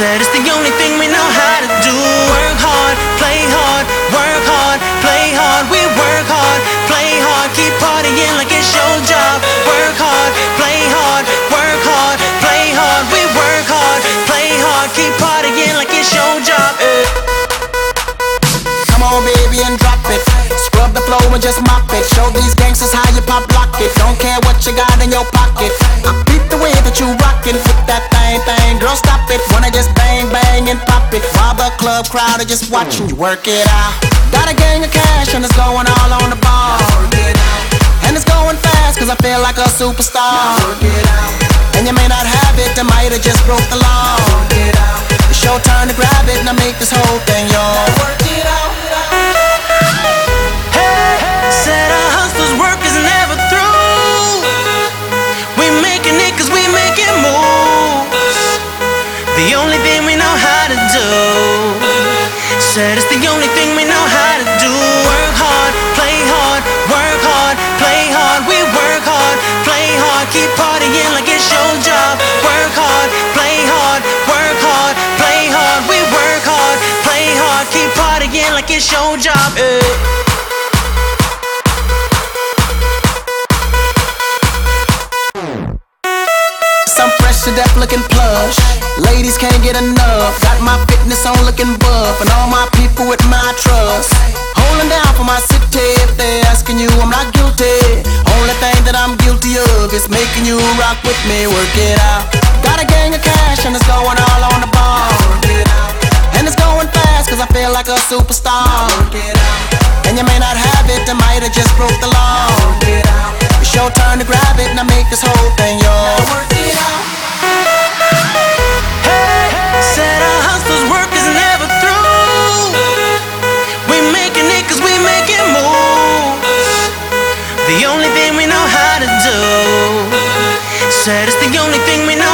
Said it's the only thing we know how to do. Work hard, play hard, work hard, play hard. We work hard, play hard, keep partying like it's your job. Work hard, play hard, work hard, play hard. We work hard, play hard, keep partying like it's your job. eh. Come on, baby, and drop it. Scrub the floor and just mop it. Show these gangsters how you pop lock it. Don't care what you got in your pocket. I you rockin'. Flip that thing, thing. Girl, stop it. Wanna just bang, bang, and pop it. While the club crowd are just watching you work it out. Got a gang of cash and it's going all on the ball. And it's going fast cause I feel like a superstar. And you may not have it, I might have just broke the law. The only thing we know how to do. Work hard, play hard, work hard, play hard. We work hard, play hard, keep partying like it's your job. Work hard, play hard, work hard, play hard. We work hard, play hard, keep partying like it's your job. Plush. Ladies can't get enough. Got my fitness on looking buff. And all my people with my trust. Holding down for my city. If they asking you, I'm not guilty. Only thing that I'm guilty of is making you rock with me. Work it out. Got a gang of cash and it's going all on the ball. And it's going fast cause I feel like a superstar. And you may not have it, I might have just broke the law. It's your turn to grab it and I make this whole thing said it's the only thing we know.